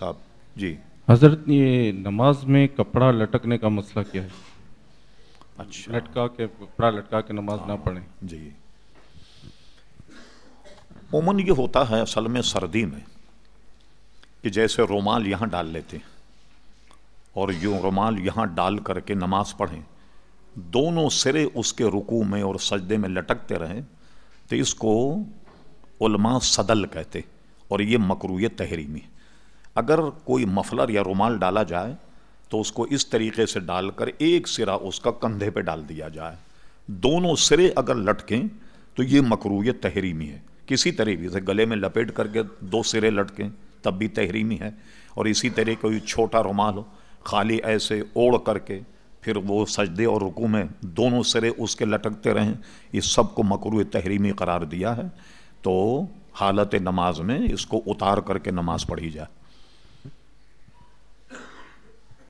صاحب جی۔ حضرت یہ نماز میں کپڑا لٹکنے کا مسئلہ کیا ہے؟ اچھا۔ لٹکا کے کپڑا لٹکا کے نماز نہ پڑھیں۔ جی۔ عموماً یہ ہوتا ہے اصل میں سردی میں کہ جیسے رومال یہاں ڈال لیتے ہیں اور یوں رومال یہاں ڈال کر کے نماز پڑھیں دونوں سرے اس کے رکوع میں اور سجدے میں لٹکتے رہیں تو اس کو علماء صدل کہتے اور یہ مکروع تحریمی ہے۔ اگر کوئی مفلر یا رومال ڈالا جائے تو اس کو اس طریقے سے ڈال کر ایک سرا اس کا کندھے پہ ڈال دیا جائے۔ دونوں سرے اگر لٹکیں تو یہ مکروع تحریمی ہے۔ کسی طریقے سے گلے میں لپیٹ کر کے دو سرے لٹکیں، تب بھی تحریمی ہے۔ اور اسی طرح کوئی چھوٹا رومال ہو، خالی ایسے اوڑھ کر کے پھر وہ سجدے اور رکوع میں دونوں سرے اس کے لٹکتے رہیں اس سب کو مکروع تحریمی قرار دیا ہے۔ تو حالت نماز میں اس کو اتار کر کے نماز پڑھی جائے۔